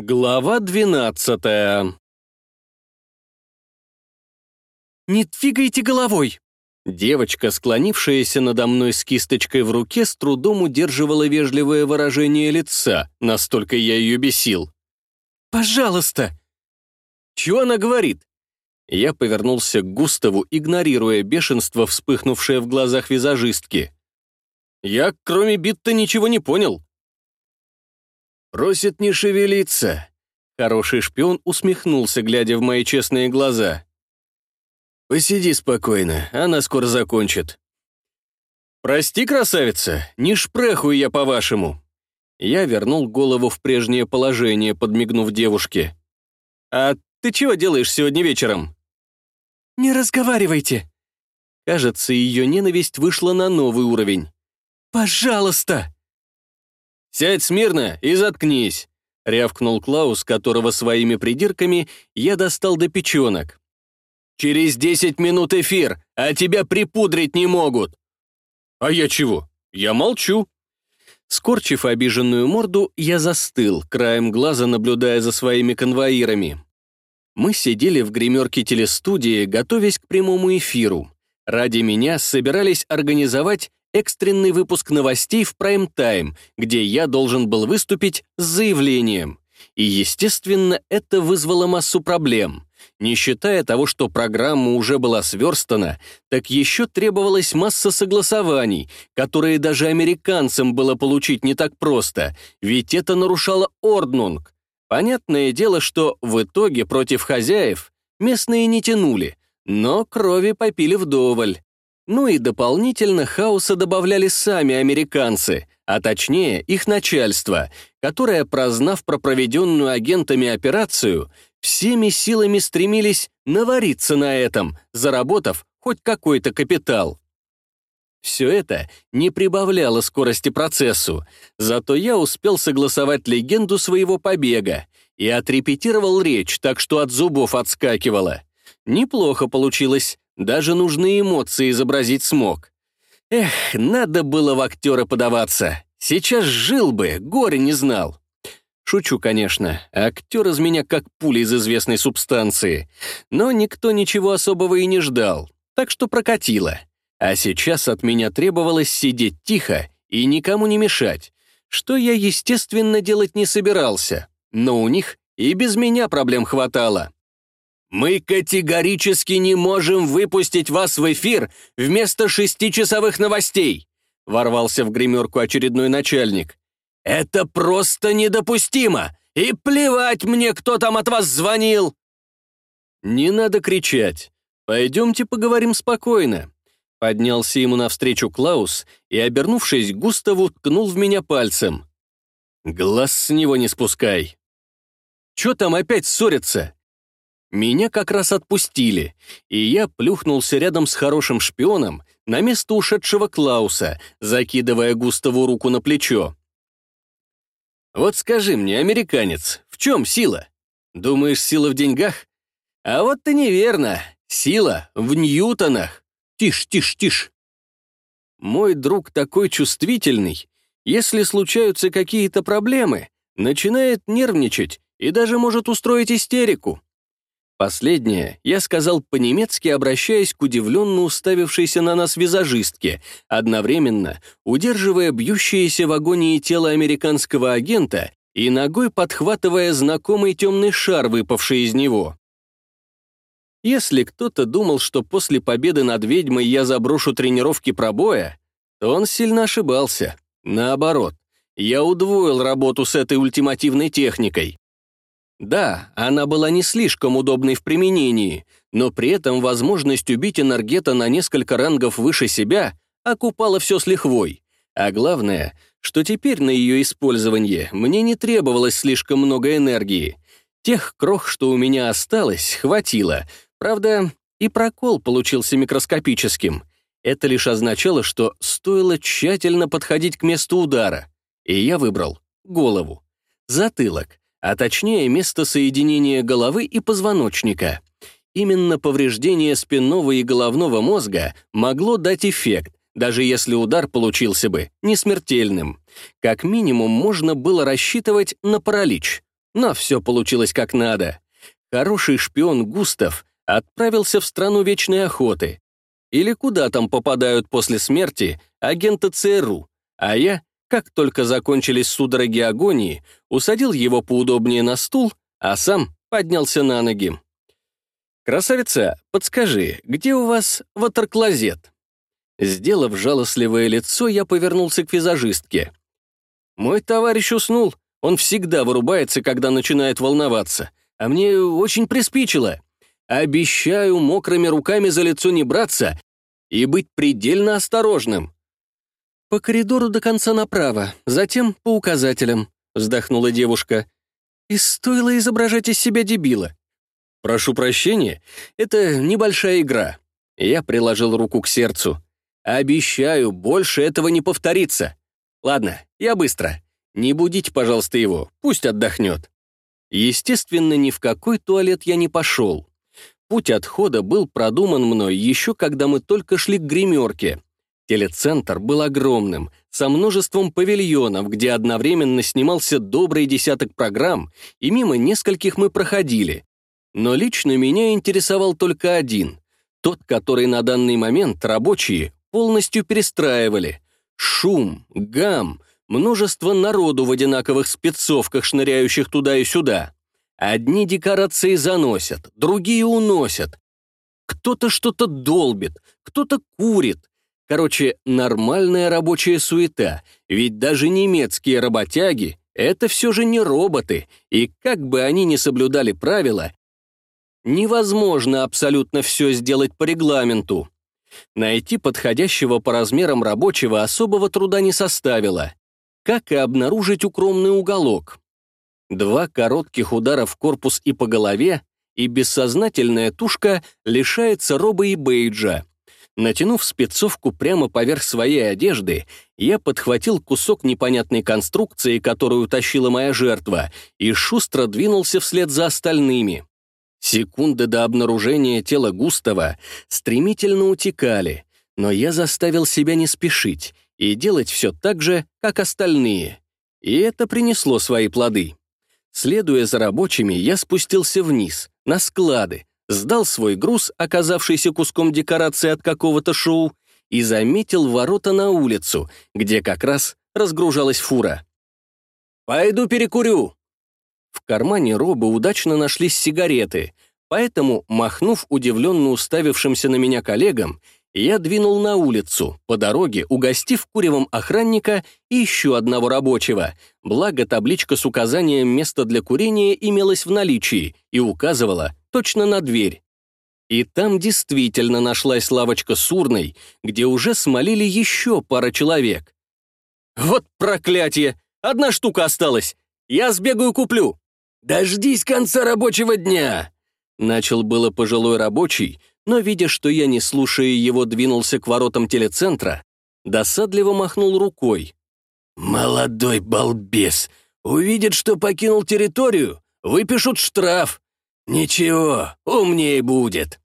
Глава двенадцатая «Не двигайте головой!» Девочка, склонившаяся надо мной с кисточкой в руке, с трудом удерживала вежливое выражение лица, настолько я ее бесил. «Пожалуйста!» «Чего она говорит?» Я повернулся к Густаву, игнорируя бешенство, вспыхнувшее в глазах визажистки. «Я, кроме бит-то, ничего не понял». «Просит не шевелиться». Хороший шпион усмехнулся, глядя в мои честные глаза. «Посиди спокойно, она скоро закончит». «Прости, красавица, не шпрехую я по-вашему». Я вернул голову в прежнее положение, подмигнув девушке. «А ты чего делаешь сегодня вечером?» «Не разговаривайте!» Кажется, ее ненависть вышла на новый уровень. «Пожалуйста!» «Сядь смирно и заткнись!» — рявкнул Клаус, которого своими придирками я достал до печенок. «Через десять минут эфир, а тебя припудрить не могут!» «А я чего? Я молчу!» Скорчив обиженную морду, я застыл, краем глаза наблюдая за своими конвоирами. Мы сидели в гримерке телестудии, готовясь к прямому эфиру. Ради меня собирались организовать экстренный выпуск новостей в прайм-тайм, где я должен был выступить с заявлением. И, естественно, это вызвало массу проблем. Не считая того, что программа уже была сверстана, так еще требовалась масса согласований, которые даже американцам было получить не так просто, ведь это нарушало Орднунг, Понятное дело, что в итоге против хозяев местные не тянули, но крови попили вдоволь. Ну и дополнительно хаоса добавляли сами американцы, а точнее их начальство, которое, прознав про проведенную агентами операцию, всеми силами стремились навариться на этом, заработав хоть какой-то капитал. Все это не прибавляло скорости процессу, зато я успел согласовать легенду своего побега и отрепетировал речь, так что от зубов отскакивало. Неплохо получилось, даже нужные эмоции изобразить смог. Эх, надо было в актера подаваться. Сейчас жил бы, горе не знал. Шучу, конечно, актер из меня как пуля из известной субстанции. Но никто ничего особого и не ждал, так что прокатило. А сейчас от меня требовалось сидеть тихо и никому не мешать, что я, естественно, делать не собирался, но у них и без меня проблем хватало. «Мы категорически не можем выпустить вас в эфир вместо шестичасовых новостей», ворвался в гримерку очередной начальник. «Это просто недопустимо! И плевать мне, кто там от вас звонил!» «Не надо кричать. Пойдемте поговорим спокойно. Поднялся ему навстречу Клаус и, обернувшись Густаву, ткнул в меня пальцем. «Глаз с него не спускай!» «Чё там опять ссорятся?» Меня как раз отпустили, и я плюхнулся рядом с хорошим шпионом на место ушедшего Клауса, закидывая Густаву руку на плечо. «Вот скажи мне, американец, в чем сила? Думаешь, сила в деньгах? А вот ты неверно. Сила в ньютонах. Тише, тише, тише. Мой друг такой чувствительный. Если случаются какие-то проблемы, начинает нервничать и даже может устроить истерику. Последнее я сказал по-немецки, обращаясь к удивленно уставившейся на нас визажистке, одновременно удерживая бьющееся в агонии тело американского агента и ногой подхватывая знакомый темный шар, выпавший из него. Если кто-то думал, что после победы над ведьмой я заброшу тренировки пробоя, то он сильно ошибался. Наоборот, я удвоил работу с этой ультимативной техникой. Да, она была не слишком удобной в применении, но при этом возможность убить энергета на несколько рангов выше себя окупала все с лихвой. А главное, что теперь на ее использование мне не требовалось слишком много энергии. Тех крох, что у меня осталось, хватило — Правда, и прокол получился микроскопическим. Это лишь означало, что стоило тщательно подходить к месту удара. И я выбрал голову. Затылок, а точнее место соединения головы и позвоночника. Именно повреждение спинного и головного мозга могло дать эффект, даже если удар получился бы не смертельным. Как минимум можно было рассчитывать на паралич. Но все получилось как надо. Хороший шпион Густав отправился в страну вечной охоты. Или куда там попадают после смерти агенты ЦРУ, а я, как только закончились судороги агонии, усадил его поудобнее на стул, а сам поднялся на ноги. «Красавица, подскажи, где у вас ватерклозет?» Сделав жалостливое лицо, я повернулся к визажистке. «Мой товарищ уснул. Он всегда вырубается, когда начинает волноваться. А мне очень приспичило. Обещаю мокрыми руками за лицо не браться и быть предельно осторожным». «По коридору до конца направо, затем по указателям», — вздохнула девушка. «И стоило изображать из себя дебила». «Прошу прощения, это небольшая игра». Я приложил руку к сердцу. Обещаю, больше этого не повторится. Ладно, я быстро. Не будите, пожалуйста, его, пусть отдохнет. Естественно, ни в какой туалет я не пошел. Путь отхода был продуман мной еще когда мы только шли к гримерке. Телецентр был огромным, со множеством павильонов, где одновременно снимался добрый десяток программ, и мимо нескольких мы проходили. Но лично меня интересовал только один, тот, который на данный момент рабочие полностью перестраивали. Шум, гам, множество народу в одинаковых спецовках, шныряющих туда и сюда. Одни декорации заносят, другие уносят. Кто-то что-то долбит, кто-то курит. Короче, нормальная рабочая суета, ведь даже немецкие работяги — это все же не роботы, и как бы они ни соблюдали правила, невозможно абсолютно все сделать по регламенту. Найти подходящего по размерам рабочего особого труда не составило, как и обнаружить укромный уголок. Два коротких удара в корпус и по голове, и бессознательная тушка лишается роба и бейджа. Натянув спецовку прямо поверх своей одежды, я подхватил кусок непонятной конструкции, которую утащила моя жертва, и шустро двинулся вслед за остальными. Секунды до обнаружения тела Густава стремительно утекали, но я заставил себя не спешить и делать все так же, как остальные. И это принесло свои плоды. Следуя за рабочими, я спустился вниз, на склады, сдал свой груз, оказавшийся куском декорации от какого-то шоу, и заметил ворота на улицу, где как раз разгружалась фура. «Пойду перекурю», в кармане Роба удачно нашлись сигареты, поэтому, махнув удивленно уставившимся на меня коллегам, я двинул на улицу, по дороге угостив куревом охранника и еще одного рабочего, благо табличка с указанием места для курения имелась в наличии и указывала точно на дверь. И там действительно нашлась лавочка с урной, где уже смолили еще пара человек. «Вот проклятие! Одна штука осталась! Я сбегаю куплю!» «Дождись конца рабочего дня!» Начал было пожилой рабочий, но, видя, что я, не слушая его, двинулся к воротам телецентра, досадливо махнул рукой. «Молодой балбес! Увидит, что покинул территорию, выпишут штраф. Ничего, умнее будет».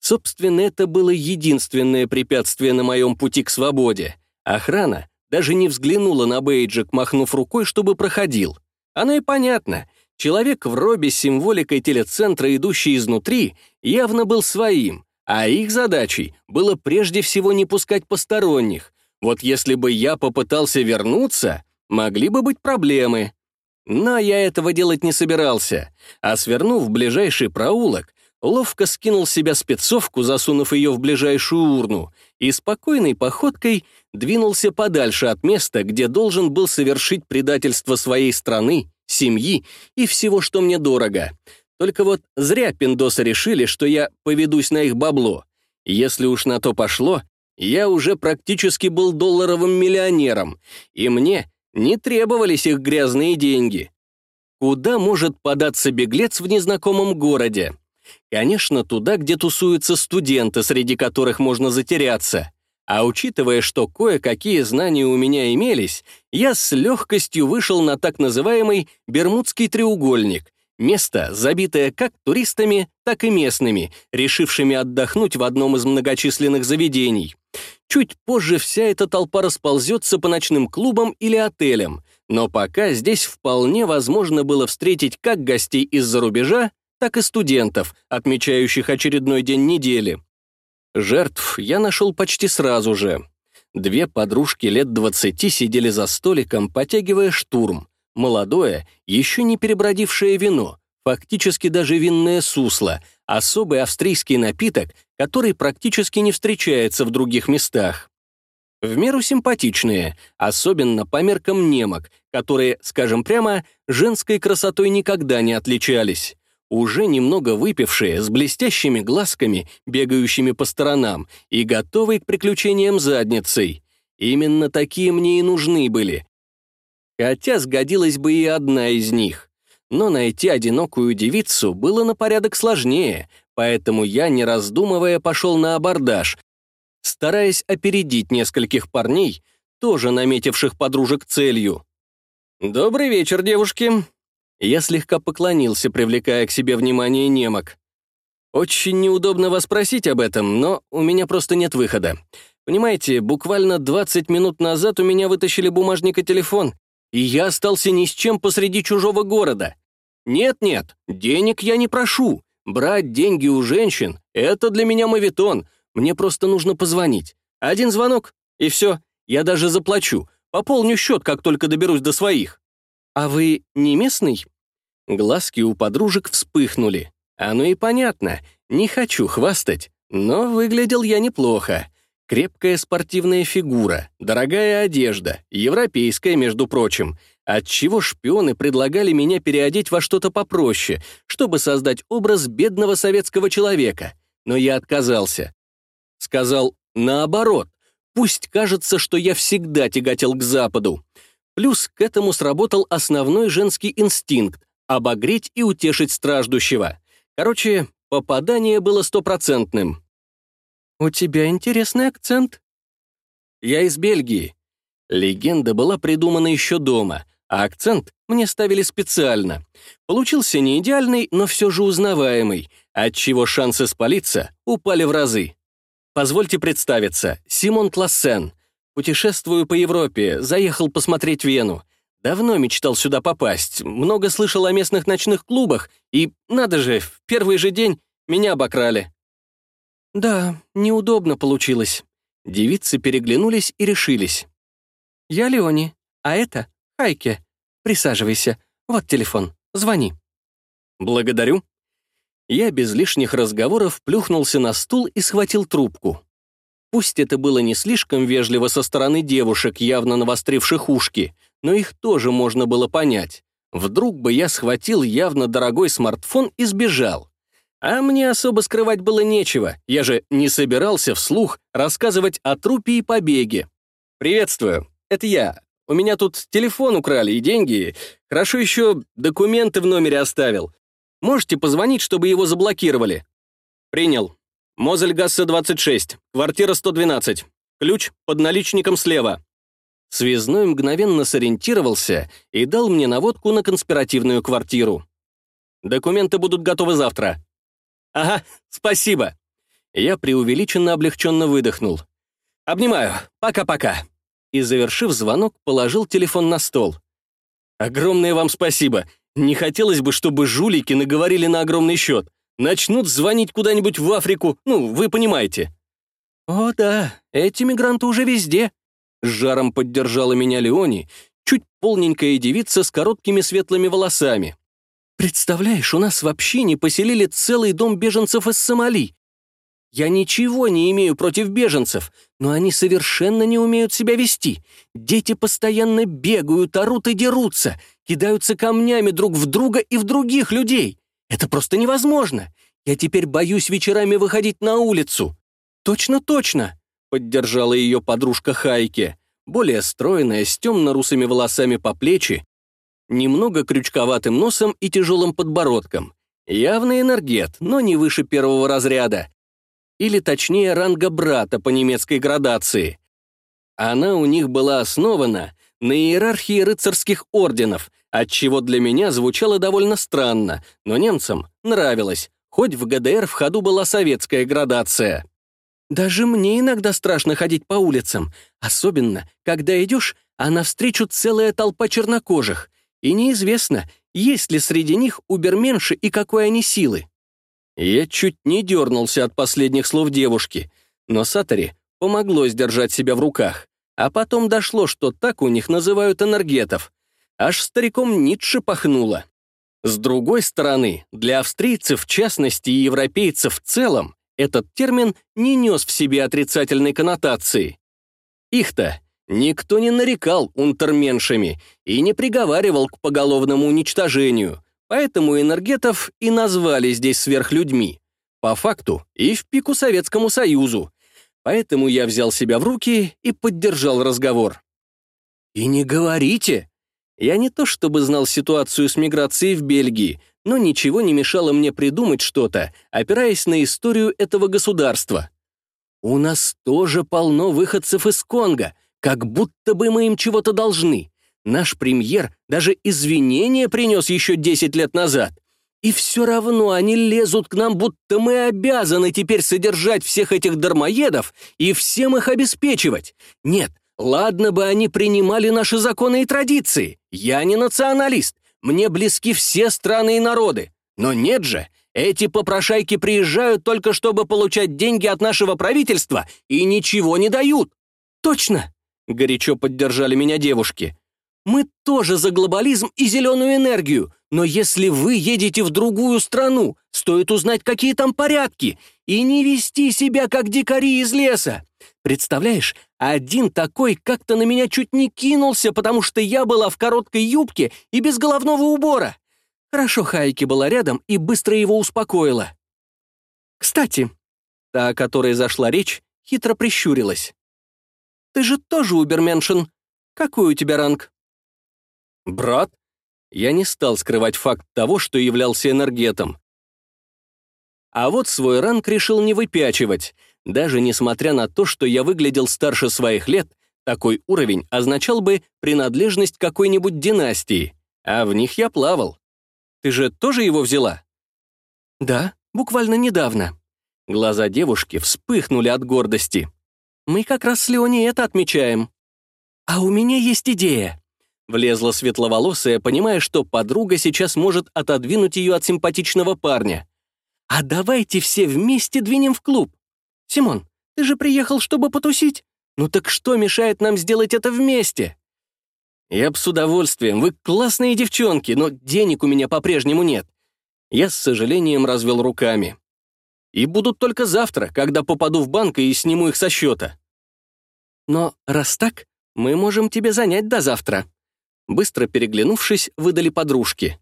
Собственно, это было единственное препятствие на моем пути к свободе. Охрана даже не взглянула на бейджик, махнув рукой, чтобы проходил. Оно и понятно. Человек в робе с символикой телецентра, идущий изнутри, явно был своим, а их задачей было прежде всего не пускать посторонних. Вот если бы я попытался вернуться, могли бы быть проблемы. Но я этого делать не собирался, а свернув в ближайший проулок, ловко скинул себя спецовку, засунув ее в ближайшую урну, и спокойной походкой двинулся подальше от места, где должен был совершить предательство своей страны, семьи и всего, что мне дорого. Только вот зря пиндосы решили, что я поведусь на их бабло. Если уж на то пошло, я уже практически был долларовым миллионером, и мне не требовались их грязные деньги. Куда может податься беглец в незнакомом городе? Конечно, туда, где тусуются студенты, среди которых можно затеряться. А учитывая, что кое-какие знания у меня имелись, я с легкостью вышел на так называемый Бермудский треугольник, место, забитое как туристами, так и местными, решившими отдохнуть в одном из многочисленных заведений. Чуть позже вся эта толпа расползется по ночным клубам или отелям, Но пока здесь вполне возможно было встретить как гостей из-за рубежа, так и студентов, отмечающих очередной день недели. Жертв я нашел почти сразу же. Две подружки лет двадцати сидели за столиком, потягивая штурм. Молодое, еще не перебродившее вино, фактически даже винное сусло, особый австрийский напиток, который практически не встречается в других местах. В меру симпатичные, особенно по меркам немок, которые, скажем прямо, женской красотой никогда не отличались уже немного выпившие, с блестящими глазками, бегающими по сторонам и готовые к приключениям задницей. Именно такие мне и нужны были. Хотя сгодилась бы и одна из них. Но найти одинокую девицу было на порядок сложнее, поэтому я, не раздумывая, пошел на абордаж, стараясь опередить нескольких парней, тоже наметивших подружек целью. «Добрый вечер, девушки», я слегка поклонился, привлекая к себе внимание немок. «Очень неудобно вас спросить об этом, но у меня просто нет выхода. Понимаете, буквально 20 минут назад у меня вытащили бумажник и телефон, и я остался ни с чем посреди чужого города. Нет-нет, денег я не прошу. Брать деньги у женщин — это для меня мавитон. Мне просто нужно позвонить. Один звонок, и все. Я даже заплачу. Пополню счет, как только доберусь до своих. «А вы не местный?» Глазки у подружек вспыхнули. Оно и понятно, не хочу хвастать, но выглядел я неплохо. Крепкая спортивная фигура, дорогая одежда, европейская, между прочим, отчего шпионы предлагали меня переодеть во что-то попроще, чтобы создать образ бедного советского человека. Но я отказался. Сказал, наоборот, пусть кажется, что я всегда тяготел к Западу. Плюс к этому сработал основной женский инстинкт — обогреть и утешить страждущего. Короче, попадание было стопроцентным. «У тебя интересный акцент». «Я из Бельгии». Легенда была придумана еще дома, а акцент мне ставили специально. Получился не идеальный, но все же узнаваемый, отчего шансы спалиться упали в разы. Позвольте представиться, Симон Классен, Путешествую по Европе, заехал посмотреть Вену. Давно мечтал сюда попасть, много слышал о местных ночных клубах, и, надо же, в первый же день меня обокрали. Да, неудобно получилось. Девицы переглянулись и решились. Я Леони, а это Хайке. Присаживайся, вот телефон, звони. Благодарю. Я без лишних разговоров плюхнулся на стул и схватил трубку. Пусть это было не слишком вежливо со стороны девушек, явно навостривших ушки, но их тоже можно было понять. Вдруг бы я схватил явно дорогой смартфон и сбежал. А мне особо скрывать было нечего, я же не собирался вслух рассказывать о трупе и побеге. «Приветствую, это я. У меня тут телефон украли и деньги. Хорошо еще документы в номере оставил. Можете позвонить, чтобы его заблокировали?» «Принял. Мозельгассе 26, квартира 112. Ключ под наличником слева». Связной мгновенно сориентировался и дал мне наводку на конспиративную квартиру. «Документы будут готовы завтра». «Ага, спасибо». Я преувеличенно облегченно выдохнул. «Обнимаю. Пока-пока». И, завершив звонок, положил телефон на стол. «Огромное вам спасибо. Не хотелось бы, чтобы жулики наговорили на огромный счет начнут звонить куда-нибудь в Африку, ну, вы понимаете». «О да, эти мигранты уже везде», — жаром поддержала меня Леони, чуть полненькая девица с короткими светлыми волосами. «Представляешь, у нас вообще не поселили целый дом беженцев из Сомали. Я ничего не имею против беженцев, но они совершенно не умеют себя вести. Дети постоянно бегают, орут и дерутся, кидаются камнями друг в друга и в других людей. Это просто невозможно. Я теперь боюсь вечерами выходить на улицу. Точно-точно, поддержала ее подружка Хайке, более стройная, с темно-русыми волосами по плечи, немного крючковатым носом и тяжелым подбородком. Явный энергет, но не выше первого разряда. Или точнее ранга брата по немецкой градации. Она у них была основана на иерархии рыцарских орденов, отчего для меня звучало довольно странно, но немцам нравилось, хоть в ГДР в ходу была советская градация. Даже мне иногда страшно ходить по улицам, особенно, когда идешь, а навстречу целая толпа чернокожих, и неизвестно, есть ли среди них уберменши и какой они силы. Я чуть не дернулся от последних слов девушки, но Сатори помогло сдержать себя в руках, а потом дошло, что так у них называют энергетов. Аж стариком Ницше пахнуло. С другой стороны, для австрийцев в частности и европейцев в целом этот термин не нес в себе отрицательной коннотации. Их-то никто не нарекал унтерменшами и не приговаривал к поголовному уничтожению, поэтому энергетов и назвали здесь сверхлюдьми. По факту и в пику Советскому Союзу. Поэтому я взял себя в руки и поддержал разговор. «И не говорите!» Я не то чтобы знал ситуацию с миграцией в Бельгии, но ничего не мешало мне придумать что-то, опираясь на историю этого государства. У нас тоже полно выходцев из Конго, как будто бы мы им чего-то должны. Наш премьер даже извинения принес еще 10 лет назад. И все равно они лезут к нам, будто мы обязаны теперь содержать всех этих дармоедов и всем их обеспечивать. Нет, Ладно бы они принимали наши законы и традиции. Я не националист. Мне близки все страны и народы. Но нет же, эти попрошайки приезжают только чтобы получать деньги от нашего правительства и ничего не дают. Точно, горячо поддержали меня девушки. Мы тоже за глобализм и зеленую энергию, но если вы едете в другую страну, стоит узнать, какие там порядки, и не вести себя, как дикари из леса. Представляешь, один такой как-то на меня чуть не кинулся, потому что я была в короткой юбке и без головного убора. Хорошо Хайки была рядом и быстро его успокоила. Кстати, та, о которой зашла речь, хитро прищурилась. «Ты же тоже уберменшин. Какой у тебя ранг?» «Брат?» Я не стал скрывать факт того, что являлся энергетом. А вот свой ранг решил не выпячивать — даже несмотря на то, что я выглядел старше своих лет, такой уровень означал бы принадлежность какой-нибудь династии, а в них я плавал. Ты же тоже его взяла? Да, буквально недавно. Глаза девушки вспыхнули от гордости. Мы как раз с Леони это отмечаем. А у меня есть идея. Влезла светловолосая, понимая, что подруга сейчас может отодвинуть ее от симпатичного парня. А давайте все вместе двинем в клуб. «Симон, ты же приехал, чтобы потусить? Ну так что мешает нам сделать это вместе?» «Я б с удовольствием, вы классные девчонки, но денег у меня по-прежнему нет». Я с сожалением развел руками. «И будут только завтра, когда попаду в банк и сниму их со счета». «Но раз так, мы можем тебе занять до завтра». Быстро переглянувшись, выдали подружки.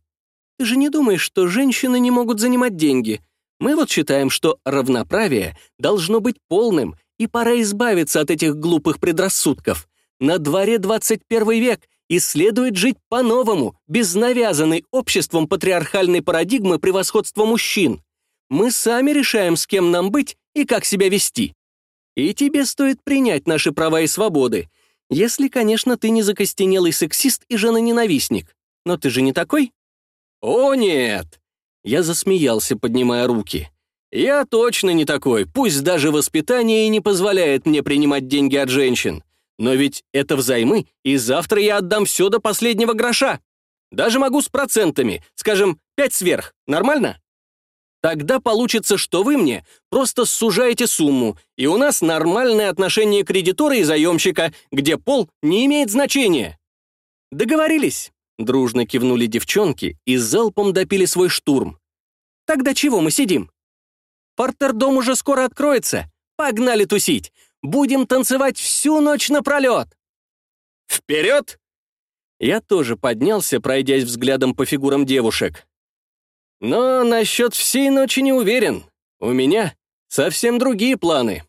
«Ты же не думаешь, что женщины не могут занимать деньги? Мы вот считаем, что равноправие должно быть полным, и пора избавиться от этих глупых предрассудков. На дворе 21 век, и следует жить по-новому, без навязанной обществом патриархальной парадигмы превосходства мужчин. Мы сами решаем, с кем нам быть и как себя вести. И тебе стоит принять наши права и свободы, если, конечно, ты не закостенелый сексист и женоненавистник. Но ты же не такой? О, нет! Я засмеялся, поднимая руки. «Я точно не такой, пусть даже воспитание и не позволяет мне принимать деньги от женщин. Но ведь это взаймы, и завтра я отдам все до последнего гроша. Даже могу с процентами, скажем, пять сверх. Нормально? Тогда получится, что вы мне просто сужаете сумму, и у нас нормальное отношение кредитора и заемщика, где пол не имеет значения. Договорились?» Дружно кивнули девчонки и залпом допили свой штурм. «Тогда чего мы сидим?» «Портердом уже скоро откроется. Погнали тусить. Будем танцевать всю ночь напролет!» «Вперед!» Я тоже поднялся, пройдясь взглядом по фигурам девушек. Но насчет всей ночи не уверен. У меня совсем другие планы.